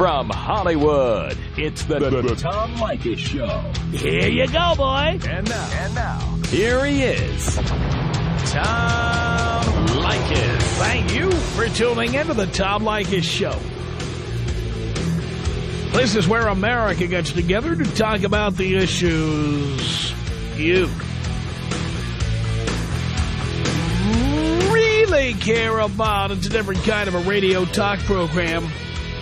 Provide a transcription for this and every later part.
From Hollywood, it's the, the, the Tom Leykis Show. Here you go, boy. And now, and now, here he is, Tom Leykis. Thank you for tuning into the Tom Leykis Show. This is where America gets together to talk about the issues you really care about. It's a different kind of a radio talk program.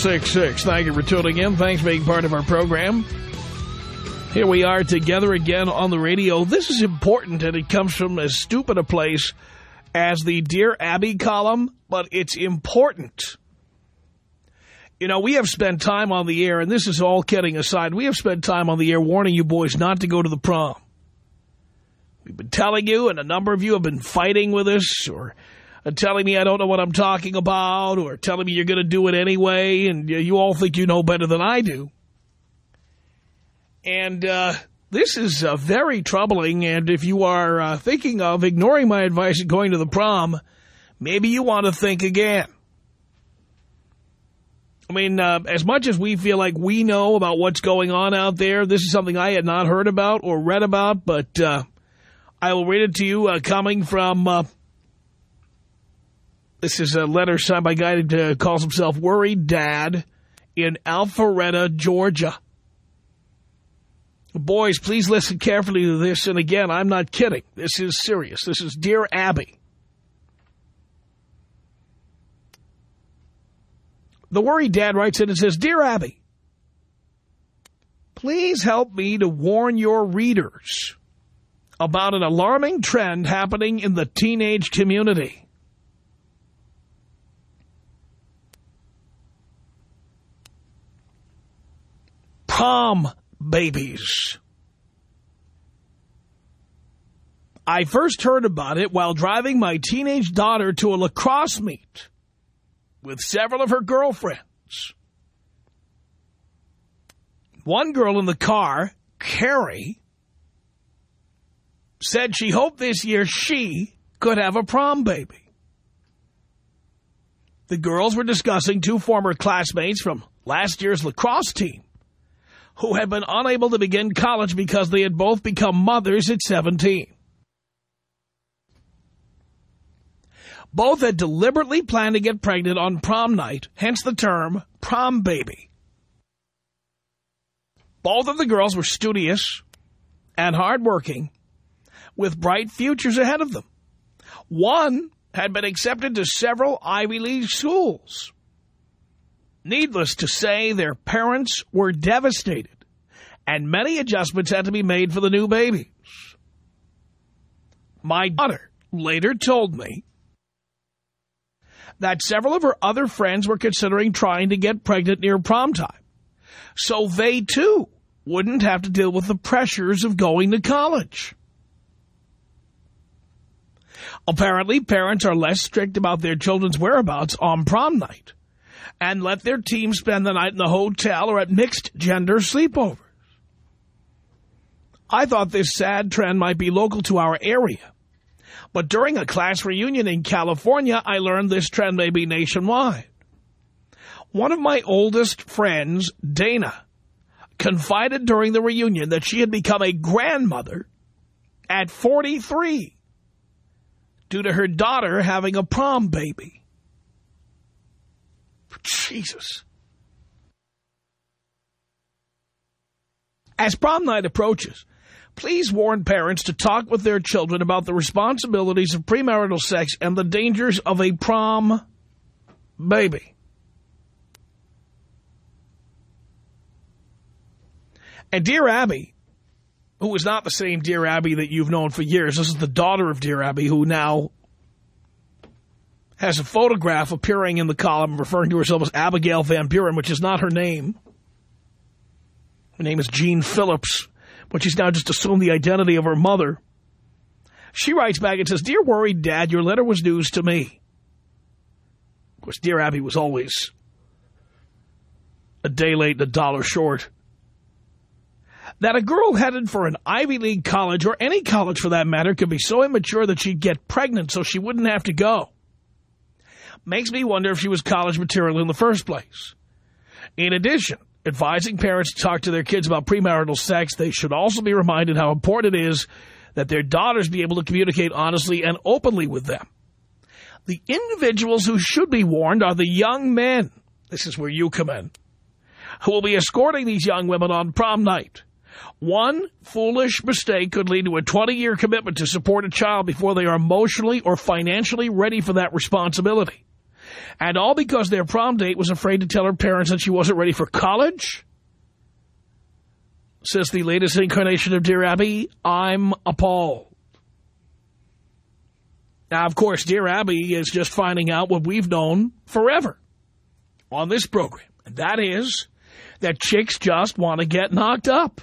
1-800-5800-866. Thank you for tuning in. Thanks for being part of our program. Here we are together again on the radio. This is important, and it comes from as stupid a place as the Dear Abby column, but it's important. You know, we have spent time on the air, and this is all kidding aside, we have spent time on the air warning you boys not to go to the prom. We've been telling you, and a number of you have been fighting with us, or telling me I don't know what I'm talking about, or telling me you're going to do it anyway, and you all think you know better than I do. And uh, this is uh, very troubling, and if you are uh, thinking of ignoring my advice and going to the prom, maybe you want to think again. I mean, uh, as much as we feel like we know about what's going on out there, this is something I had not heard about or read about, but uh, I will read it to you uh, coming from... This is a letter signed by a guy that uh, calls himself Worried Dad in Alpharetta, Georgia. Boys, please listen carefully to this. And again, I'm not kidding. This is serious. This is Dear Abby. The Worried Dad writes in and says, Dear Abby, please help me to warn your readers about an alarming trend happening in the teenage community. Prom babies. I first heard about it while driving my teenage daughter to a lacrosse meet with several of her girlfriends. One girl in the car, Carrie, said she hoped this year she could have a prom baby. The girls were discussing two former classmates from last year's lacrosse team who had been unable to begin college because they had both become mothers at 17. Both had deliberately planned to get pregnant on prom night, hence the term prom baby. Both of the girls were studious and hardworking, with bright futures ahead of them. One had been accepted to several Ivy League schools. Needless to say, their parents were devastated, and many adjustments had to be made for the new babies. My daughter later told me that several of her other friends were considering trying to get pregnant near prom time, so they, too, wouldn't have to deal with the pressures of going to college. Apparently, parents are less strict about their children's whereabouts on prom night and let their team spend the night in the hotel or at mixed-gender sleepovers. I thought this sad trend might be local to our area. But during a class reunion in California, I learned this trend may be nationwide. One of my oldest friends, Dana, confided during the reunion that she had become a grandmother at 43 due to her daughter having a prom baby. Jesus. As prom night approaches, please warn parents to talk with their children about the responsibilities of premarital sex and the dangers of a prom baby. And Dear Abby, who is not the same Dear Abby that you've known for years, this is the daughter of Dear Abby, who now has a photograph appearing in the column referring to herself as Abigail Van Buren, which is not her name. Her name is Jeanne Phillips, but she's now just assumed the identity of her mother. She writes back and says, Dear worried dad, your letter was news to me. Of course, Dear Abby was always a day late and a dollar short. That a girl headed for an Ivy League college, or any college for that matter, could be so immature that she'd get pregnant so she wouldn't have to go. Makes me wonder if she was college material in the first place. In addition, advising parents to talk to their kids about premarital sex, they should also be reminded how important it is that their daughters be able to communicate honestly and openly with them. The individuals who should be warned are the young men. This is where you come in. Who will be escorting these young women on prom night. One foolish mistake could lead to a 20-year commitment to support a child before they are emotionally or financially ready for that responsibility. And all because their prom date was afraid to tell her parents that she wasn't ready for college? Says the latest incarnation of Dear Abby, I'm appalled. Now, of course, Dear Abby is just finding out what we've known forever on this program. And that is that chicks just want to get knocked up.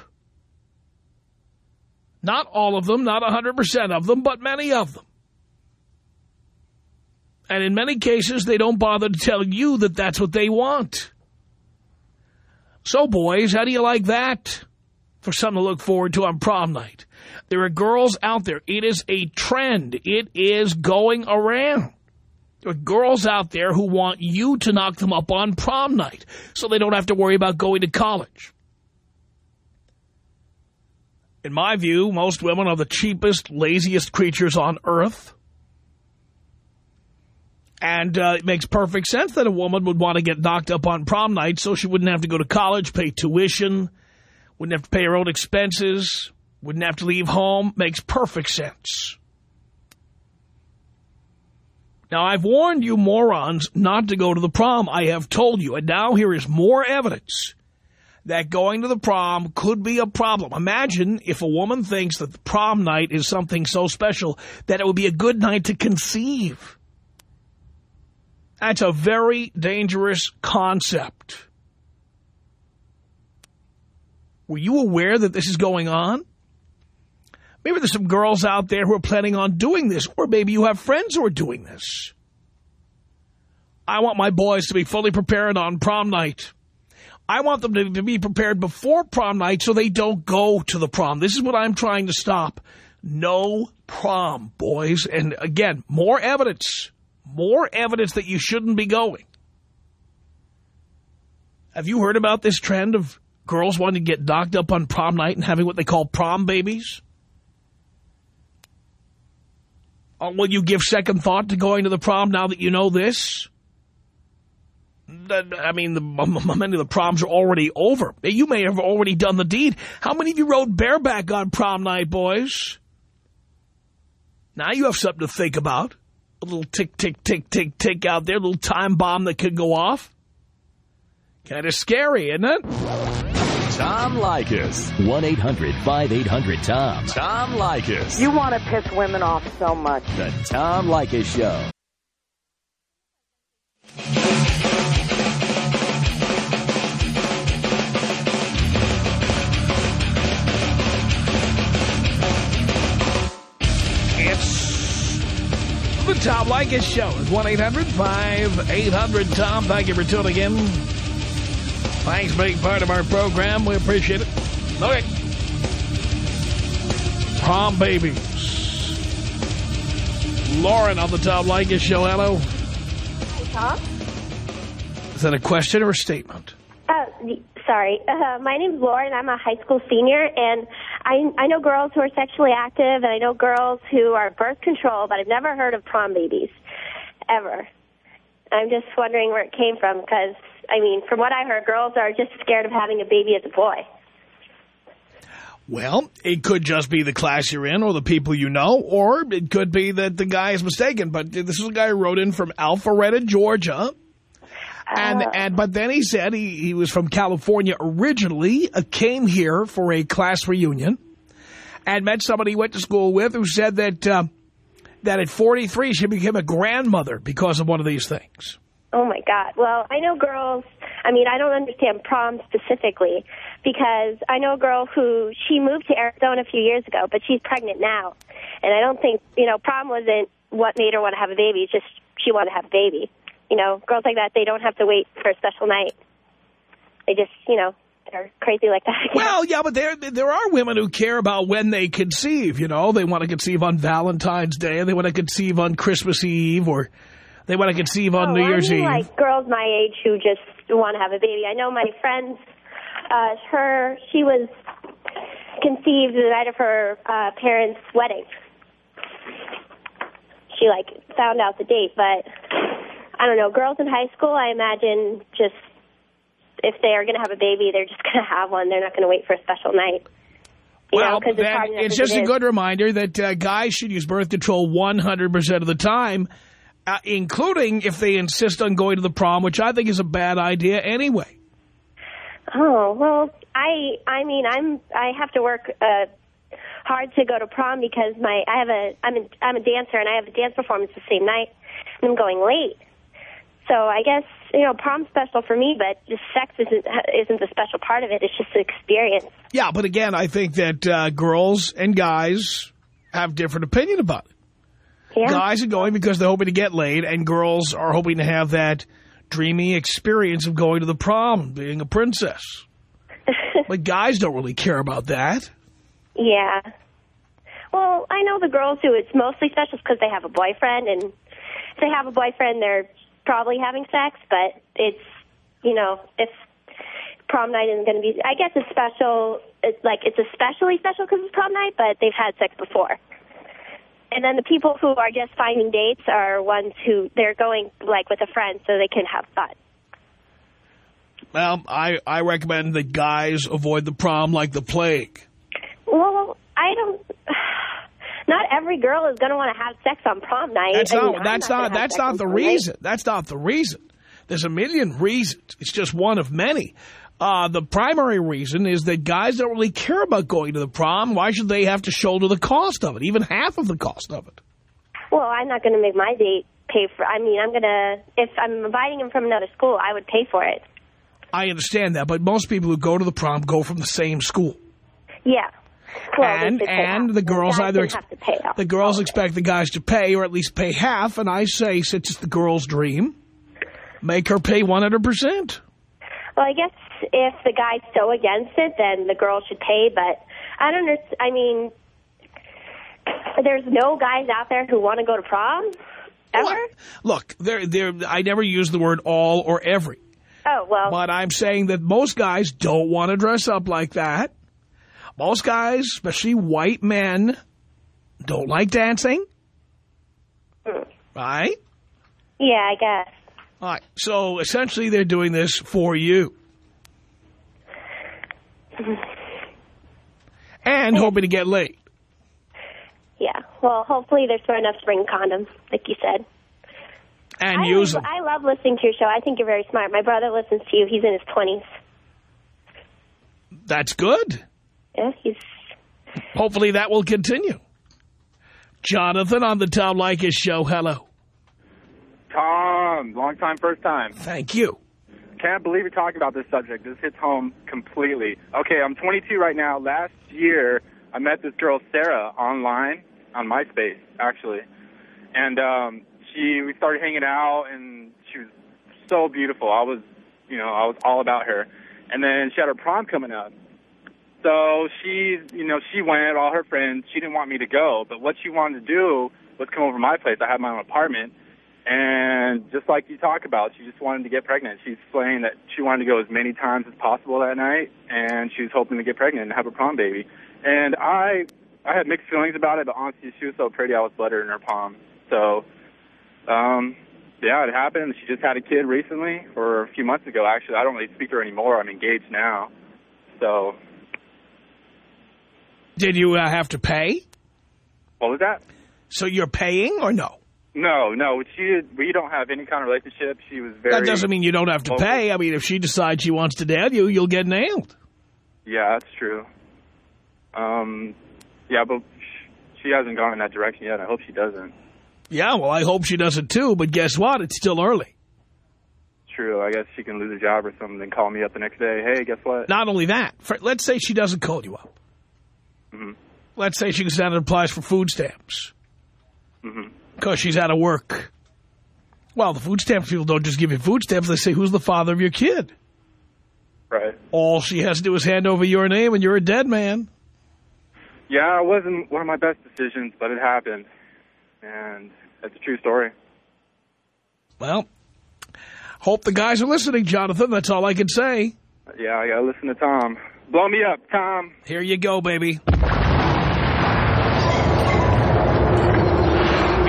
Not all of them, not 100% of them, but many of them. And in many cases, they don't bother to tell you that that's what they want. So, boys, how do you like that for something to look forward to on prom night? There are girls out there. It is a trend. It is going around. There are girls out there who want you to knock them up on prom night so they don't have to worry about going to college. In my view, most women are the cheapest, laziest creatures on earth. And uh, it makes perfect sense that a woman would want to get knocked up on prom night so she wouldn't have to go to college, pay tuition, wouldn't have to pay her own expenses, wouldn't have to leave home. Makes perfect sense. Now, I've warned you morons not to go to the prom. I have told you. And now here is more evidence that going to the prom could be a problem. Imagine if a woman thinks that the prom night is something so special that it would be a good night to conceive. That's a very dangerous concept. Were you aware that this is going on? Maybe there's some girls out there who are planning on doing this, or maybe you have friends who are doing this. I want my boys to be fully prepared on prom night. I want them to, be prepared before prom night so they don't go to the prom. This is what I'm trying to stop. No prom, boys. And again, more evidence. More evidence that you shouldn't be going. Have you heard about this trend of girls wanting to get knocked up on prom night and having what they call prom babies? Oh, will you give second thought to going to the prom now that you know this? I mean, the, many of the proms are already over. You may have already done the deed. How many of you rode bareback on prom night, boys? Now you have something to think about. A little tick, tick, tick, tick, tick out there, a little time bomb that could go off. Kind of scary, isn't it? Tom Leykis. 1-800-5800-TOM. Tom Leykis. You want to piss women off so much. The Tom Leykis Show. Tom Leykis Show. It's 1-800-5800-TOM. Thank you for tuning in. Thanks for being part of our program. We appreciate it. Okay. Prom babies. Lauren on the Tom Leykis Show. Hello. Tom? Is that a question or a statement? Uh, sorry. Uh, my name's Lauren. I'm a high school senior, and I, I know girls who are sexually active, and I know girls who are birth control, but I've never heard of prom babies, ever. I'm just wondering where it came from, because, I mean, from what I heard, girls are just scared of having a baby as a boy. Well, it could just be the class you're in or the people you know, or it could be that the guy is mistaken. But this is a guy who wrote in from Alpharetta, Georgia. And, Uh. and but then he said he, he was from California originally, uh, came here for a class reunion, and met somebody he went to school with who said that uh, that at 43 she became a grandmother because of one of these things. Oh, my God. Well, I know girls I mean, I don't understand prom specifically because I know a girl who she moved to Arizona a few years ago, but she's pregnant now. And I don't think, you know, prom wasn't what made her want to have a baby. It's just she wanted to have a baby. You know, girls like that, they don't have to wait for a special night. They just, you know, they're crazy like that. Well, yeah, but there there are women who care about when they conceive, you know. They want to conceive on Valentine's Day, and they want to conceive on Christmas Eve, or they want to conceive on oh, New Year's I mean, Eve. like girls my age who just want to have a baby. I know my friends, uh, her, she was conceived the night of her uh, parents' wedding. She, like, found out the date, but I don't know. Girls in high school, I imagine just if they are going to have a baby, they're just going to have one. They're not going to wait for a special night. You well, know, 'cause it's, then hard enough it's just it a good reminder that uh, guys should use birth control 100% of the time, uh, including if they insist on going to the prom, which I think is a bad idea anyway. Oh well, I I mean I'm I have to work uh, hard to go to prom because my I have a I'm a I'm a dancer and I have a dance performance the same night and I'm going late. So I guess you know prom's special for me, but just sex isn't isn't the special part of it. It's just an experience. Yeah, but again, I think that uh, girls and guys have different opinion about it. Yeah. Guys are going because they're hoping to get laid, and girls are hoping to have that dreamy experience of going to the prom and being a princess. but guys don't really care about that. Yeah. Well, I know the girls who it's mostly special because they have a boyfriend, and if they have a boyfriend, they're probably having sex. But it's, you know, if prom night isn't going to be, I guess it's special. It's like it's especially special because it's prom night, but they've had sex before. And then the people who are just finding dates are ones who they're going like with a friend so they can have fun. Well, I, I recommend that guys avoid the prom like the plague. Well, I don't. Not every girl is going to want to have sex on prom night. That's not, I'm that's gonna not, that's not the prom night. reason. That's not the reason. There's a million reasons. It's just one of many. Uh, the primary reason is that guys don't really care about going to the prom. Why should they have to shoulder the cost of it, even half of the cost of it? Well, I'm not going to make my date pay for. I mean, I'm going to. If I'm inviting him from another school, I would pay for it. I understand that, but most people who go to the prom go from the same school. Yeah. Well, and and the girls guys either didn't have to pay off. the girls of it. expect the guys to pay or at least pay half, and I say since it's the girl's dream, make her pay 100%. Well, I guess if the guy's so against it, then the girl should pay. But I don't. I mean, there's no guys out there who want to go to prom ever. Look, look, there there I never use the word all or every. Oh well. But I'm saying that most guys don't want to dress up like that. Most guys, especially white men, don't like dancing. Right? yeah, I guess. All right. So essentially they're doing this for you. And hoping to get laid. Yeah. Well, hopefully they're smart enough to bring condoms, like you said. And I, use them. I love listening to your show. I think you're very smart. My brother listens to you. He's in his 20s. That's good. Yeah, he's. Hopefully that will continue. Jonathan on the Tom Leykis show. Hello. Tom, long time, first time. Thank you. Can't believe you're talking about this subject. This hits home completely. Okay, I'm 22 right now. Last year, I met this girl, Sarah, online on MySpace, actually. And um, she, we started hanging out, and she was so beautiful. I was, you know, I was all about her. And then she had her prom coming up. So she, you know, she went, all her friends. She didn't want me to go, but what she wanted to do was come over to my place. I had my own apartment. And just like you talk about, she just wanted to get pregnant. She's saying that she wanted to go as many times as possible that night, and she was hoping to get pregnant and have a prom baby. And I, I had mixed feelings about it, but honestly, she was so pretty, I was butter in her palm. So, um, yeah, it happened. She just had a kid recently, or a few months ago, actually. I don't really speak to her anymore. I'm engaged now. So, Did you uh, have to pay? what was that? So you're paying or no? No, no, she we don't have any kind of relationship. She was very. That doesn't mean you don't have to Local. pay. I mean, if she decides she wants to nail you, you'll get nailed. Yeah, that's true. Um, yeah, but she hasn't gone in that direction yet. I hope she doesn't. Yeah, well, I hope she doesn't too, but guess what? It's still early. true. I guess she can lose a job or something, and call me up the next day. Hey, guess what? Not only that, for, let's say she doesn't call you up. Mm-hmm. Let's say she goes down and applies for food stamps Mm-hmm. because she's out of work. Well, the food stamps people don't just give you food stamps. They say, who's the father of your kid? Right. All she has to do is hand over your name and you're a dead man. Yeah, it wasn't one of my best decisions, but it happened, and it's a true story. Well, hope the guys are listening, Jonathan. That's all I can say. Yeah, I gotta listen to Tom. Blow me up, Tom. Here you go, baby.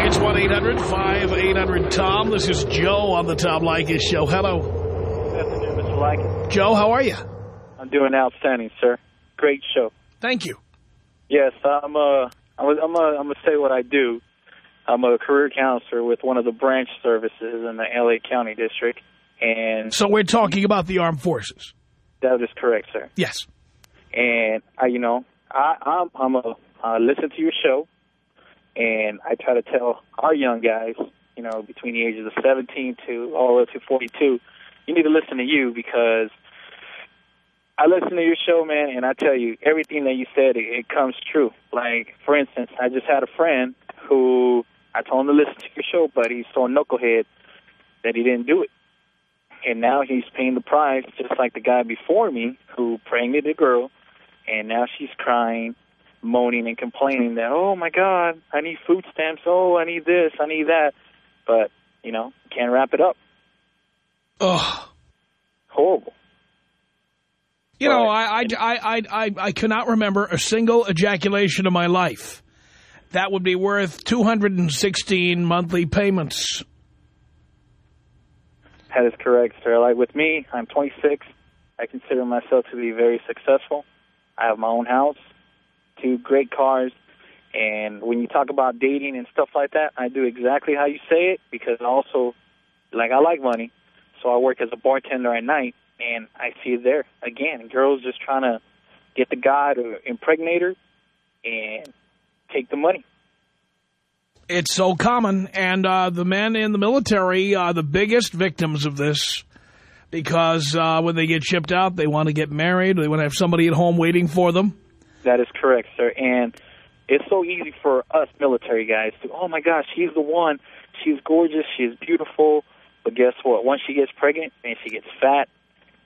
It's 1-800-5800-TOM. This is Joe on the Tom Leykis Show. Hello. Good afternoon, Mr. Leykis. Joe, how are you? I'm doing outstanding, sir. Great show. Thank you. Yes, I'm uh, I'm a, I'm a, I'm gonna say what I do. I'm a career counselor with one of the branch services in the L.A. County District, and So we're talking about the armed forces. That is correct, sir. Yes. And I, you know, I, I'm I'm a I listen to your show, and I try to tell our young guys, you know, between the ages of 17 to all the way up to 42, you need to listen to you because I listen to your show, man, and I tell you everything that you said, it, it comes true. Like, for instance, I just had a friend who I told him to listen to your show, but he's so knucklehead that he didn't do it. And now he's paying the price, just like the guy before me who pregnant a girl, and now she's crying, moaning, and complaining that, oh my God, I need food stamps. Oh, I need this, I need that. But, you know, can't wrap it up. Ugh. Horrible. You know, I, I, I, I, I, I cannot remember a single ejaculation in my life. That would be worth 216 monthly payments. That is correct, sir. Like with me, I'm 26. I consider myself to be very successful. I have my own house, two great cars, and when you talk about dating and stuff like that, I do exactly how you say it because also, like, I like money, so I work as a bartender at night, and I see it there again. Girls just trying to get the guy to impregnate her and take the money. It's so common, and uh, the men in the military are the biggest victims of this because uh, when they get shipped out, they want to get married, they want to have somebody at home waiting for them. That is correct, sir. And it's so easy for us military guys to, oh my gosh, she's the one. She's gorgeous. She's beautiful. But guess what? Once she gets pregnant and she gets fat,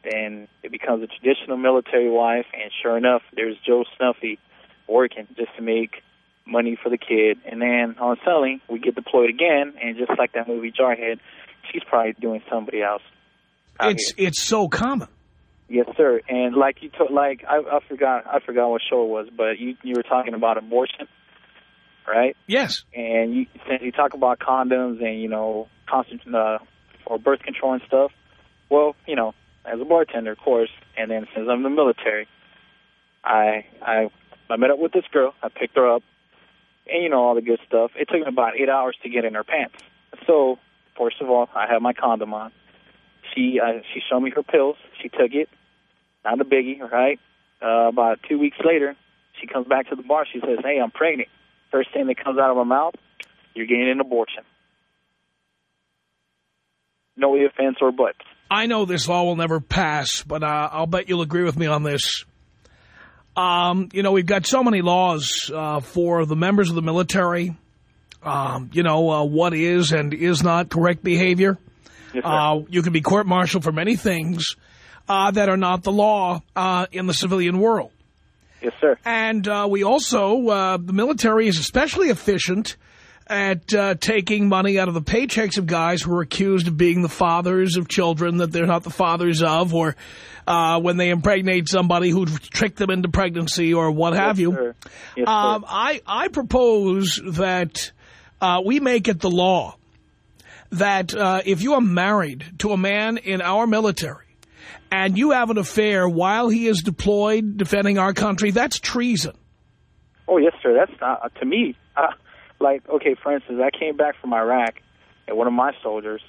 then it becomes a traditional military wife. And sure enough, there's Joe Snuffy working just to make money for the kid. And then on selling, we get deployed again. And just like that movie Jarhead, she's probably doing somebody else. It's here. it's so common. Yes, sir. And like you told, like I, I forgot, I forgot what show it was, but you you were talking about abortion, right? Yes. And you since you talk about condoms and you know constant uh, for birth control and stuff. Well, you know, as a bartender, of course, and then since I'm in the military, I I I met up with this girl. I picked her up, and you know all the good stuff. It took me about eight hours to get in her pants. So first of all, I had my condom on. She uh, she showed me her pills. She took it. Not a biggie, right? Uh, about two weeks later, she comes back to the bar. She says, "Hey, I'm pregnant." First thing that comes out of her mouth, "You're getting an abortion." No offense or buts. I know this law will never pass, but uh, I'll bet you'll agree with me on this. Um, you know, we've got so many laws uh, for the members of the military, um, you know, uh, what is and is not correct behavior. Yes. Uh, you can be court-martialed for many things uh, that are not the law uh, in the civilian world. yes, sir. And uh, we also, uh, the military is especially efficient at uh, taking money out of the paychecks of guys who are accused of being the fathers of children that they're not the fathers of, or uh, when they impregnate somebody who tricked them into pregnancy or what have you. Sir. Yes, Um, sir. I, I propose that uh, we make it the law that uh, if you are married to a man in our military and you have an affair while he is deployed defending our country, that's treason. Oh, yes, sir. That's not uh, to me. Like, okay, for instance, I came back from Iraq, and one of my soldiers,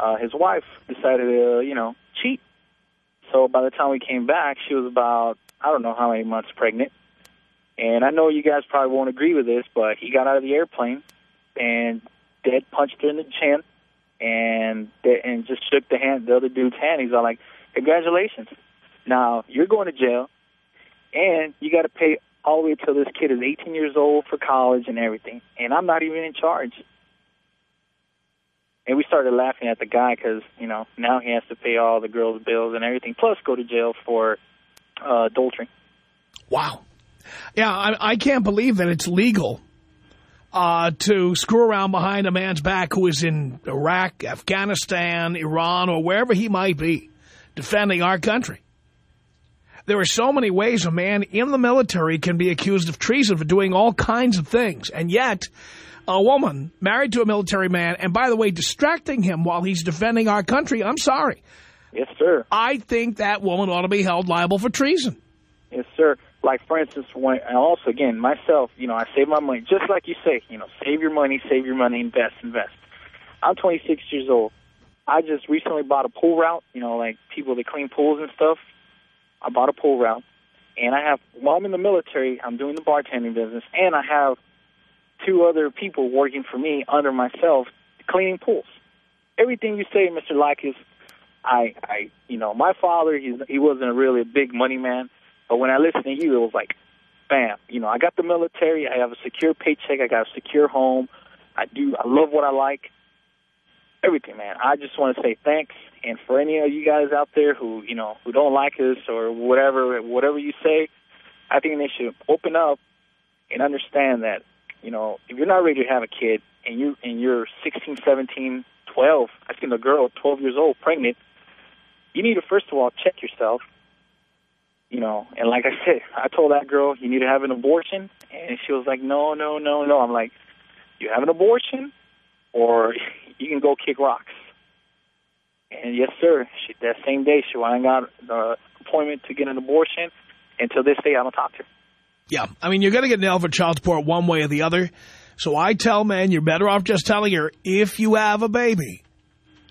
uh, his wife decided to, you know, cheat. So by the time we came back, she was about I don't know how many months pregnant. And I know you guys probably won't agree with this, but he got out of the airplane and dead punched her in the chin and and just shook the hand, the other dude's hand. He's all like, "Congratulations! Now you're going to jail, and you got to pay all the way till this kid is 18 years old for college and everything, and I'm not even in charge." And we started laughing at the guy because you know now he has to pay all the girls' bills and everything, plus go to jail for uh, adultery. Wow. Yeah, I, I can't believe that it's legal uh, to screw around behind a man's back who is in Iraq, Afghanistan, Iran, or wherever he might be, defending our country. There are so many ways a man in the military can be accused of treason for doing all kinds of things. And yet, a woman married to a military man, and by the way, distracting him while he's defending our country, I'm sorry. Yes, sir. I think that woman ought to be held liable for treason. Yes, sir. Like, for instance, when, and also, again, myself, you know, I save my money, just like you say, you know, save your money, save your money, invest, invest. I'm 26 years old. I just recently bought a pool route, you know, like people that clean pools and stuff. I bought a pool route. And I have, while I'm in the military, I'm doing the bartending business, and I have two other people working for me under myself cleaning pools. Everything you say, Mr. Leykis, I, I, you know, my father, he's, he wasn't really a big money man, but when I listened to you, it was like, bam, you know, I got the military, I have a secure paycheck, I got a secure home, I do, I love what I like, everything, man. I just want to say thanks, and for any of you guys out there who, you know, who don't like us or whatever, whatever you say, I think they should open up and understand that, you know, if you're not ready to have a kid and you and you're 16, 17, 12, I think a girl 12 years old pregnant, you need to first of all check yourself you know, and like I said, I told that girl, you need to have an abortion. And she was like, no, no, no, no. I'm like, you have an abortion or you can go kick rocks. And yes, sir, she, that same day, she went and got the appointment to get an abortion. And to this day, I don't talk to her. Yeah, I mean, you're going to get nailed for child support one way or the other. So I tell men, you're better off just telling her, if you have a baby,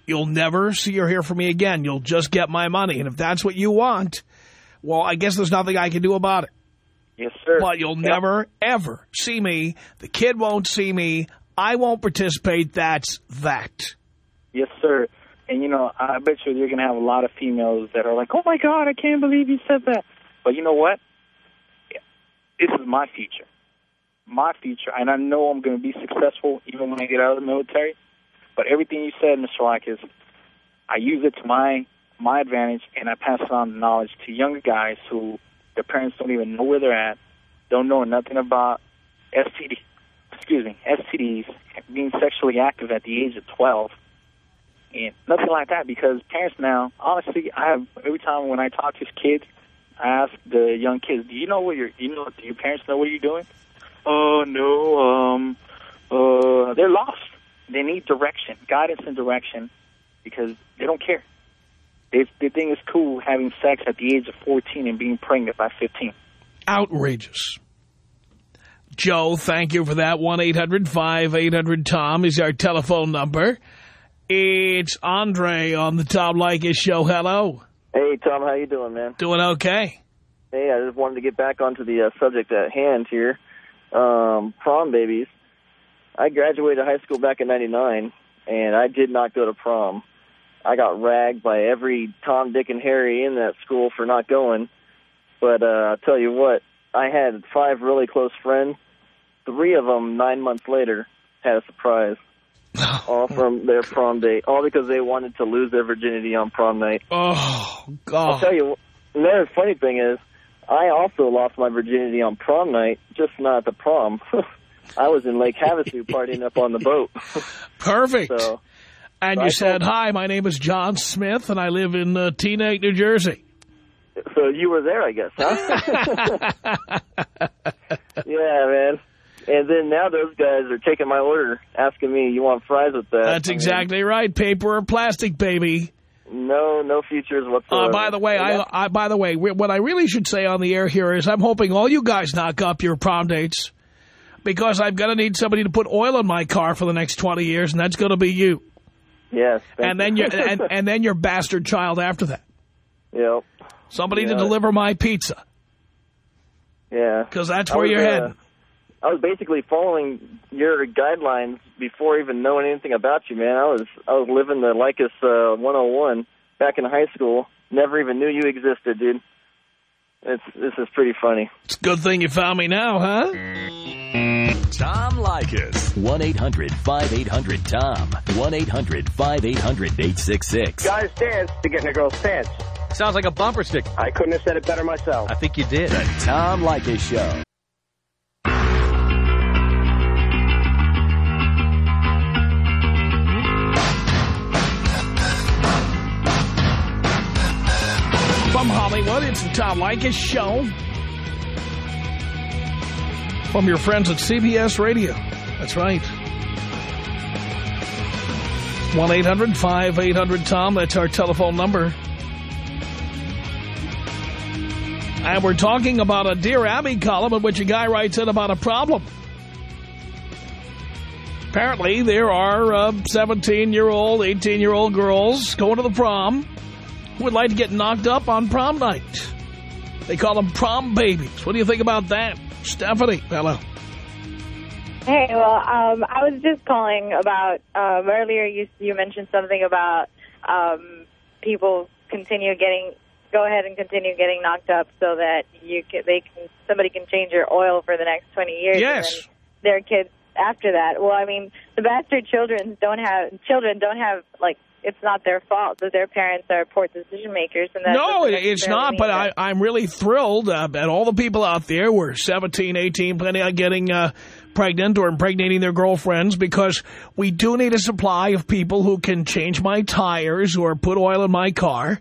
you'll never see or hear from me again. You'll just get my money. And if that's what you want, well, I guess there's nothing I can do about it. Yes, sir. But you'll yep. never, ever see me. The kid won't see me. I won't participate. That's that. Yes, sir. And, you know, I bet you you're going to have a lot of females that are like, oh, my God, I can't believe you said that. But you know what? This is my future. My future. And I know I'm going to be successful even when I get out of the military. But everything you said, Mr. Locke, is I use it to my my advantage, and I pass on the knowledge to younger guys who their parents don't even know where they're at, don't know nothing about STD, excuse me, STDs, being sexually active at the age of 12, and nothing like that. Because parents now, honestly, I have every time when I talk to kids, I ask the young kids, "Do you know what your you know? Do your parents know what you're doing?" Oh no, um, uh, they're lost. They need direction, guidance, and direction because they don't care. They, they think it's cool having sex at the age of 14 and being pregnant by 15. Outrageous. Joe, thank you for that. 1-800-5800-TOM is our telephone number. It's Andre on the Tom Leykis show. Hello. Hey, Tom. How you doing, man? Doing okay. Hey, I just wanted to get back onto the uh, subject at hand here. Um, prom babies. I graduated high school back in 99, and I did not go to prom. I got ragged by every Tom, Dick, and Harry in that school for not going. But uh, I'll tell you what, I had five really close friends. Three of them, nine months later, had a surprise. all from their prom date. All because they wanted to lose their virginity on prom night. Oh, God. I'll tell you, another funny thing is, I also lost my virginity on prom night, just not at the prom. I was in Lake Havasu partying up on the boat. Perfect. So and you said, hi, my name is John Smith, and I live in uh, Teaneck, New Jersey. So you were there, I guess, huh? yeah, man. And then now those guys are taking my order, asking me, you want fries with that? That's I exactly mean, right. Paper or plastic, baby. No, no features whatsoever. Uh, by the way, I, I, by the way, what I really should say on the air here is I'm hoping all you guys knock up your prom dates because I'm going to need somebody to put oil in my car for the next 20 years, and that's going to be you. Yes. And then your and, and then your bastard child after that. Yep. Somebody yeah. to deliver my pizza. Yeah. Because that's where you're uh, heading. I was basically following your guidelines before even knowing anything about you, man. I was I was living the Leykis uh, 101 back in high school. Never even knew you existed, dude. It's this is pretty funny. It's a good thing you found me now, huh? Tom Leykis. 1-800-5800-TOM. 1-800-5800-866. Guys dance to get in a girl's pants. Sounds like a bumper stick. I couldn't have said it better myself. I think you did. The Tom Leykis Show. From Hollywood, it's the Tom Leykis Show. From your friends at CBS Radio. That's right. 1-800-5800-TOM. That's our telephone number. And we're talking about a Dear Abby column in which a guy writes in about a problem. Apparently, there are uh, 17-year-old, 18-year-old girls going to the prom who would like to get knocked up on prom night. They call them prom babies. What do you think about that? Stephanie, hello. Hey, well, um, I was just calling about, um, earlier you, you mentioned something about um, people continue getting, go ahead and continue getting knocked up so that you can, they can, somebody can change your oil for the next 20 years. Yes. And their kids after that. Well, I mean, the bastard children don't have, children don't have, like, it's not their fault that their parents are poor decision makers. And No, it's not, but I, I'm really thrilled uh, that all the people out there were 17, 18, planning on getting uh, pregnant or impregnating their girlfriends because we do need a supply of people who can change my tires or put oil in my car,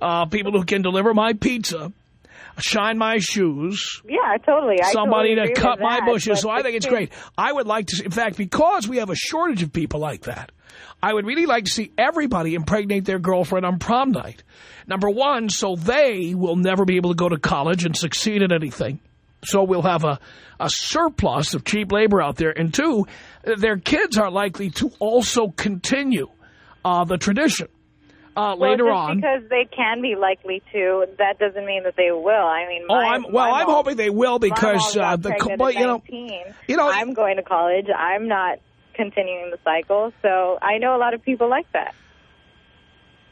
uh, people who can deliver my pizza, shine my shoes, Yeah, totally. I somebody totally to cut with my that, bushes. So I think it's great. I would like to, see, in fact, because we have a shortage of people like that, I would really like to see everybody impregnate their girlfriend on prom night. Number one, so they will never be able to go to college and succeed at anything. So we'll have a, a surplus of cheap labor out there. And two, their kids are likely to also continue uh, the tradition. Uh, Well, later just on. because they can be likely to, that doesn't mean that they will. I mean, Oh, I'm well. I'm mom- hoping they will because uh, the but you know you know I'm going to college. I'm not continuing the cycle, so I know a lot of people like that.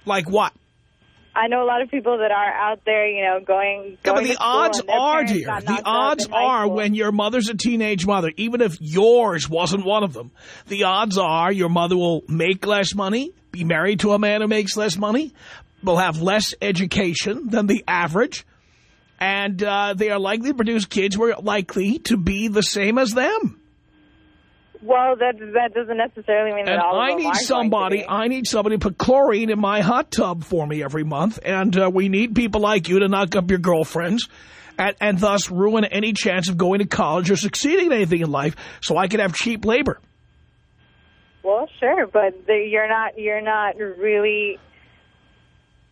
like what? I know a lot of people that are out there, you know, going. Yeah, but the odds are, dear, the odds are when your mother's a teenage mother, even if yours wasn't one of them, the odds are your mother will make less money, be married to a man who makes less money, will have less education than the average, and uh, they are likely to produce kids who are likely to be the same as them. Well, that that doesn't necessarily mean And that all of I need are going to somebody. I need somebody to put chlorine in my hot tub for me every month. And uh, we need people like you to knock up your girlfriends and, and thus ruin any chance of going to college or succeeding in anything in life so I can have cheap labor. Well, sure, but the, you're not you're not really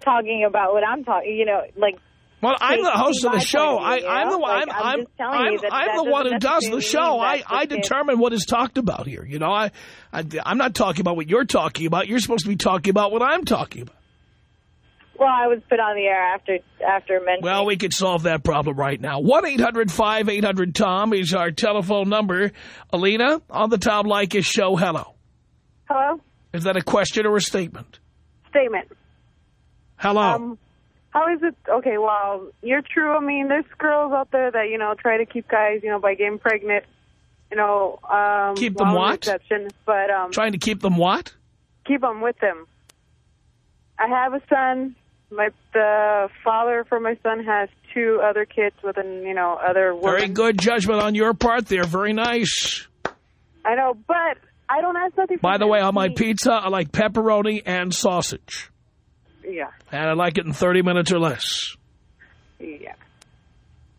talking about what I'm talking. You know, like Well, I'm the host of the show. I, I'm the one. I'm, I'm just telling you that I'm the one who doesn't the show. I, I determine what is talked about here. You know, I, I, I'm not talking about what you're talking about. You're supposed to be talking about what I'm talking about. well, I was put on the air after after mentioning. Well, we could solve that problem right now. 1-800-5800-TOM is our telephone number. Alina, on the Tom Leykis show, hello. Hello? Is that a question or a statement? Statement. Hello. Um, how is it? Okay, well, you're true. I mean, there's girls out there that, you know, try to keep guys, you know, by getting pregnant, you know. Um, Keep them what? Reception, but um, Trying to keep them what? keep them with them. I have a son. My the father for my son has two other kids with an you know other women. Very good judgment on your part there. Very nice. I know, but I don't ask nothing. By the way, on my pizza, I like pepperoni and sausage. Yeah, And I like it in 30 minutes or less. yeah.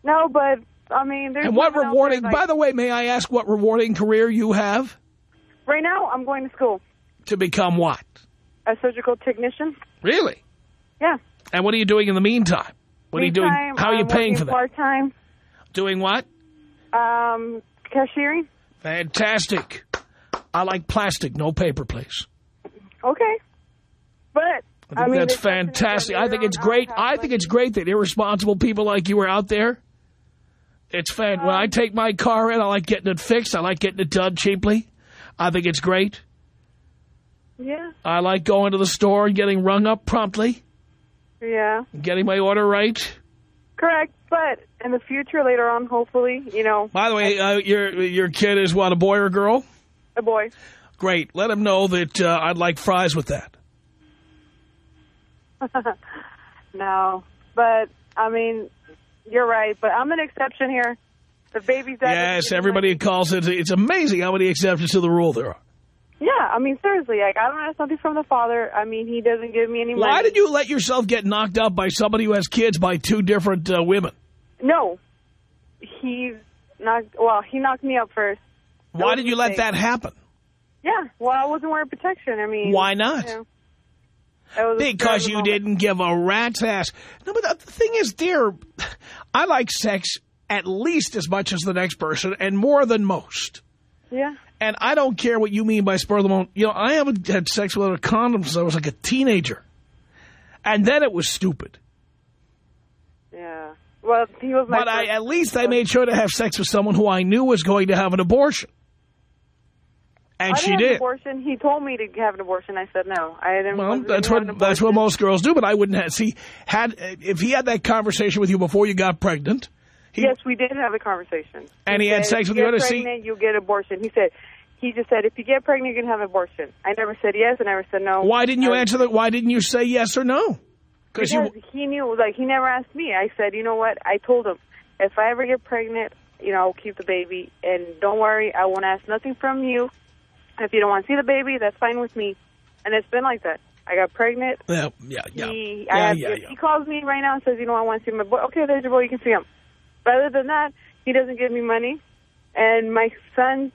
No, but I mean, there's And what rewarding, there, by the way, may I ask what rewarding career you have? right now, I'm going to school, To become what? a surgical technician. Really? Yeah. And what are you doing in the meantime? What are you doing? How are you I'm paying for that? Part time, Doing what? um, cashiering. Fantastic. I like plastic, no paper, please. Okay, but I think I mean, that's there's something that fantastic. I think it's great. I think it's great that irresponsible people like you are out there It's fan. when I take my car in, I like getting it fixed. I like getting it done cheaply. I think it's great. Yeah. I like going to the store and getting rung up promptly, Yeah. getting my order right. Correct. But in the future, later on, hopefully, you know, By the way, uh, your your kid is what, a boy or a girl? a boy. Great. Let him know that uh, I'd like fries with that. no. But, I mean, you're right. But I'm an exception here. The baby's. Yes, everybody calls it. It's amazing how many exceptions to the rule there are. Yeah, I mean, seriously, like, I don't have something from the father. I mean, he doesn't give me any money. Why did you let yourself get knocked up by somebody who has kids by two different uh, women? No. He's knocked, well, he knocked me up first. Why did you let that happen? Yeah, well, I wasn't wearing protection. I mean. Why not? you know, that was a Because you moment. didn't give a rat's ass. No, but the thing is, dear, I like sex at least as much as the next person and more than most. Yeah. And I don't care what you mean by spur of the moment. You know, I haven't had sex without a condom since I was like a teenager. And then it was stupid. Yeah. Well, he was my But I, at least I made sure to have sex with someone who I knew was going to have an abortion. And she an abortion. He told me to have an abortion. I said no. I didn't. Well, that's what that's what most girls do. But I wouldn't have. See, had if he had that conversation with you before you got pregnant, he, Yes, we did have a conversation. And he had said, sex with you get see- pregnant, you'll get abortion. He said, he just said, if you get pregnant, you can have an abortion. I never said yes. and I never said no. why didn't you answer that? Why didn't you say yes or no? Because you he knew, like, he never asked me. I said, you know what? I told him, if I ever get pregnant, you know, I'll keep the baby. And don't worry, I won't ask nothing from you. If you don't want to see the baby, that's fine with me. And it's been like that. I got pregnant. Yeah, yeah, yeah. He, Yeah, I have, yeah, yeah. he calls me right now and says, you know, I want to see my boy. Okay, there's your boy. You can see him. But other than that, he doesn't give me money. And my son's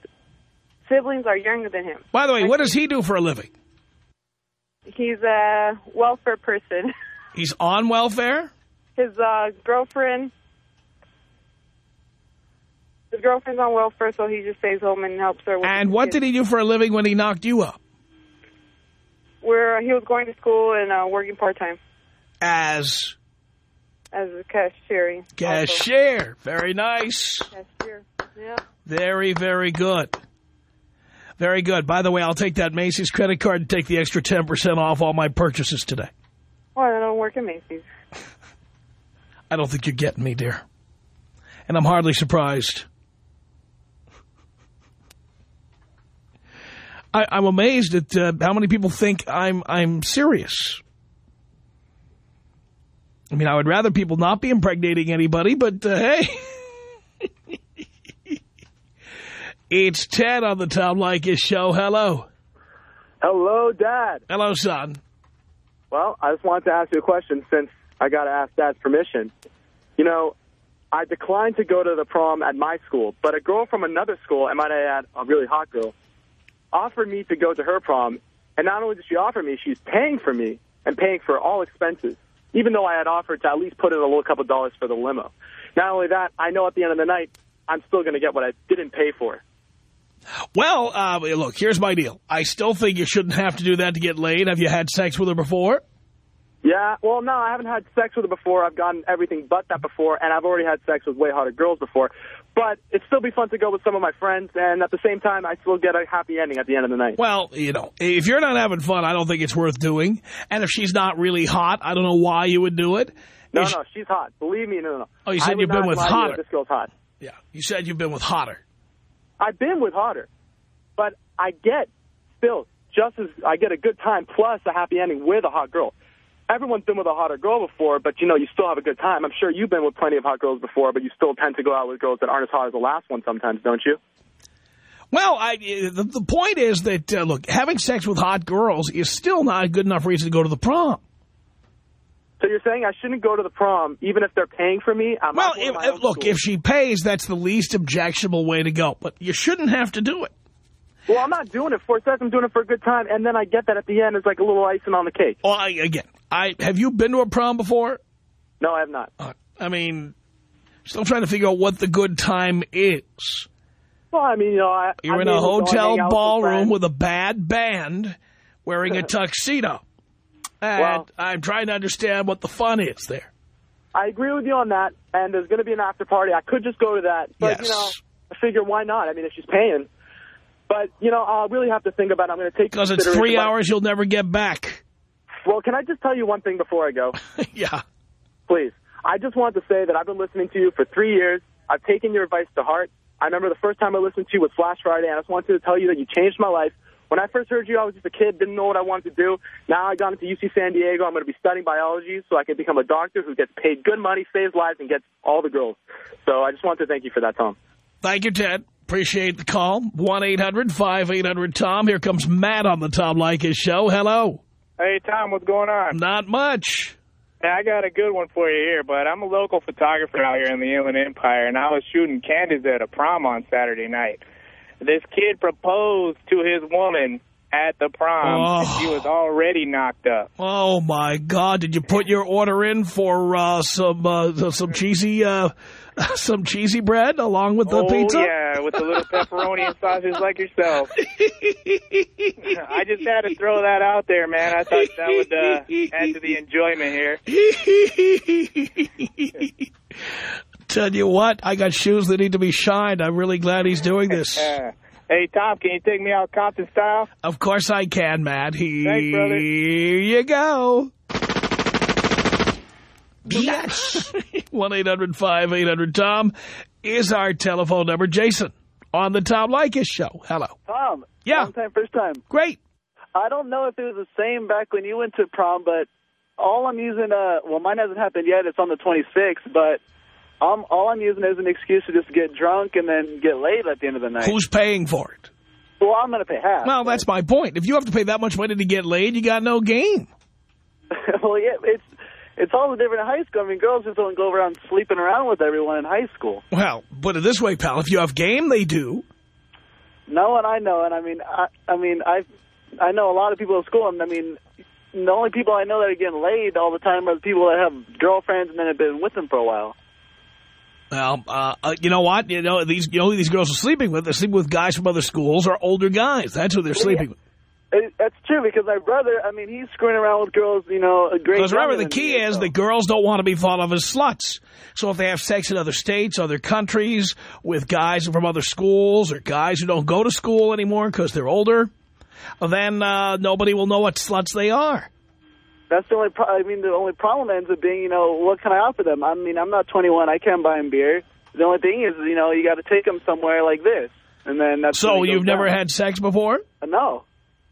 siblings are younger than him. By the way, what does he do for a living? He's a welfare person. He's on welfare. His uh, girlfriend, his girlfriend's on welfare, so he just stays home and helps her. With And what did he do for a living when he knocked you up? Where he was going to school and uh, working part time As as a cashier. cashier. Very nice. Cashier. Yeah. Very, very good. Very good. By the way, I'll take that Macy's credit card and take the extra 10% off all my purchases today. Well, I don't work at Macy's. I don't think you're getting me, dear. And I'm hardly surprised. I, I'm amazed at uh, how many people think I'm I'm serious. I mean, I would rather people not be impregnating anybody, but uh, hey. it's Ted on the Tom Leykis show. Hello. Hello, Dad. Hello, son. Well, I just wanted to ask you a question since I got to ask Dad's permission. You know, I declined to go to the prom at my school, but a girl from another school, and might I add, a really hot girl, offered me to go to her prom. And not only did she offer me, she's paying for me and paying for all expenses, even though I had offered to at least put in a little couple dollars for the limo. Not only that, I know at the end of the night, I'm still going to get what I didn't pay for. Well, uh, look, here's my deal. I still think you shouldn't have to do that to get laid. Have you had sex with her before? Yeah, well, no, I haven't had sex with her before. I've gotten everything but that before, and I've already had sex with way hotter girls before. But it'd still be fun to go with some of my friends, and at the same time, I still get a happy ending at the end of the night. Well, you know, if you're not having fun, I don't think it's worth doing. And if she's not really hot, I don't know why you would do it. No, If- no, she's hot. Believe me, no, no, no. Oh, you said you've been with you hotter. This girl's hot. Yeah, you said you've been with hotter. I've been with hotter, but I get still just as I get a good time plus a happy ending with a hot girl. Everyone's been with a hotter girl before, but you know you still have a good time. I'm sure you've been with plenty of hot girls before, but you still tend to go out with girls that aren't as hot as the last one sometimes, don't you? Well, I, the, the point is that, uh, look, having sex with hot girls is still not a good enough reason to go to the prom. So you're saying I shouldn't go to the prom even if they're paying for me? I'm Well, if, if- look, school. if she pays, that's the least objectionable way to go. But you shouldn't have to do it. Well, I'm not doing it for sex. I'm doing it for a good time, and then I get that at the end it's like a little icing on the cake. Well, I, again, I have you been to a prom before? No, I have not. Uh, I mean, still trying to figure out what the good time is. Well, I mean, you know, I You're I in a as well go and hotel out with ballroom with a bad band wearing a tuxedo. And Well- I'm trying to understand what the fun is there. I agree with you on that, and there's going to be an after party. I could just go to that, but Yes. you know, I figure why not? I mean, if she's paying. But you know, I'll really have to think about. it. I'm going to take Because it's three hours you'll never get back. Well, can I just tell you one thing before I go? yeah. Please. I just want to say that I've been listening to you for three years. I've taken your advice to heart. I remember the first time I listened to you was Flash Friday, and I just wanted to tell you that you changed my life. When I first heard you, I was just a kid, didn't know what I wanted to do. Now I got into UC San Diego. I'm going to be studying biology so I can become a doctor who gets paid good money, saves lives, and gets all the girls. So I just want to thank you for that, Tom. Thank you, Ted. Appreciate the call. 1-800-5800-TOM. Here comes Matt on the Tom Leykis show. Hello. Hey, Tom, what's going on? Not much. I got a good one for you here, but I'm a local photographer out here in the Inland Empire, and I was shooting candles at a prom on Saturday night. This kid proposed to his woman at the prom, and she was already knocked up. Oh, my God. Did you put your order in for uh, some uh, some cheesy uh, some cheesy bread along with the oh, pizza? yeah, with a little pepperoni and sausage like yourself. I just had to throw that out there, man. I thought that would uh, add to the enjoyment here. Tell you what, I got shoes that need to be shined. I'm really glad he's doing this. hey, Tom, can you take me out Compton style? Of course I can, Matt. Here Thanks, brother. you go. Yes. 1-800-5800-TOM is our telephone number. Jason, on the Tom Leykis show. Hello. Tom. Yeah. Long time, first time. Great. I don't know if it was the same back when you went to prom, but all I'm using, uh, well, mine hasn't happened yet. It's on the 26th, but um, all I'm using is an excuse to just get drunk and then get laid at the end of the night. Who's paying for it? Well, I'm going to pay half. Well, that's my point. If you have to pay that much money to get laid, you got no game. well, yeah, it's it's all the different in high school. I mean, girls just don't go around sleeping around with everyone in high school. Well, put it this way, pal. If you have game, they do. No, and I know, and I mean, I, I mean, I, I know a lot of people at school, and I mean, the only people I know that are getting laid all the time are the people that have girlfriends and then have been with them for a while. Well, uh, uh, you know what? You know these. You know these girls are sleeping with. They're sleeping with guys from other schools or older guys. That's who they're sleeping with. It, that's true because my brother, I mean, he's screwing around with girls, you know, a great. Because remember, the key is so. that girls don't want to be thought of as sluts. So if they have sex in other states, other countries, with guys from other schools or guys who don't go to school anymore because they're older, then uh, nobody will know what sluts they are. That's the only. Pro I mean, the only problem ends up being, you know, what can I offer them? I mean, I'm not 21. I can't buy them beer. The only thing is, you know, you got to take them somewhere like this, and then that's. So you've goes never down. had sex before? Uh, No.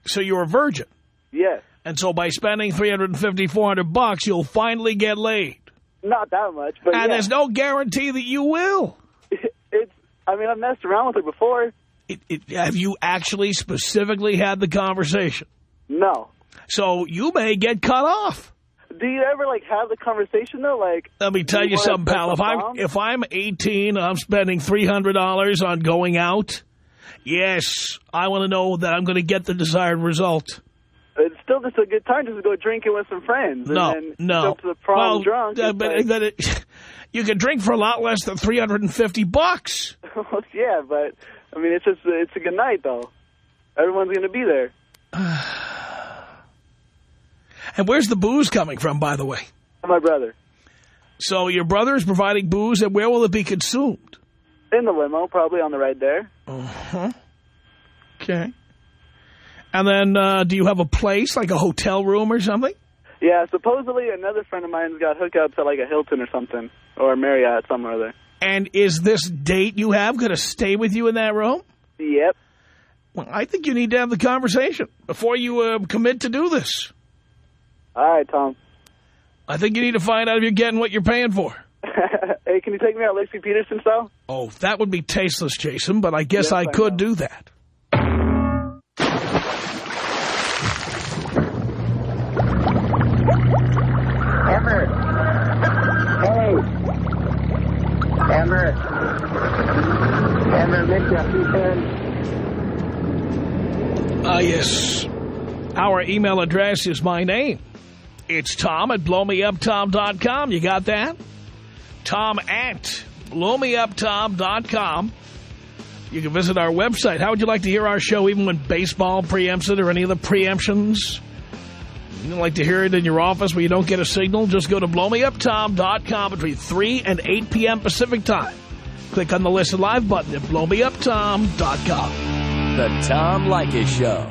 So you're a virgin. Yes. And so by spending 350, 400 bucks, you'll finally get laid. Not that much, but and yeah. there's no guarantee that you will. It's. I mean, I've messed around with her before. It, it, have you actually specifically had the conversation? No. So you may get cut off. Do you ever like have the conversation though? Like, Let me tell do you something, pal. If I'm if I'm 18 I'm spending $300 on going out, yes, I want to know that I'm going to get the desired result. it's still just a good time just to go drinking with some friends. No, and then no. Go to the prom well, drunk. uh, but like- that it, you can drink for a lot less than 350 bucks. yeah, but I mean, it's just it's a good night though. Everyone's going to be there. And where's the booze coming from, by the way? My brother So your brother is providing booze, and where will it be consumed? in the limo, probably on the ride there. Uh-huh. Okay. And then uh, do you have a place, like a hotel room or something? Yeah, supposedly another friend of mine's got hookups at like a Hilton or something, or a Marriott somewhere or other. And is this date you have going to stay with you in that room? Yep. Well, I think you need to have the conversation before you uh, commit to do this. All right, Tom. I think you need to find out if you're getting what you're paying for. hey, can you take me out Laci Peterson style? Oh, that would be tasteless, Jason, but I guess Yes, I I could know. do that. Amber. Hey. Amber. Amber, miss you. Two ten. Ah, yes. Our email address is my name. It's Tom at blowmeuptom.com. You got that? Tom at blowmeuptom.com. You can visit our website. How would you like to hear our show even when baseball preempts it or any of the preemptions? You like to hear it in your office where you don't get a signal? Just go to blowmeuptom.com between 3 and 8 p.m. Pacific time. Click on the Listen Live button at blowmeuptom.com. The Tom Leykis Show.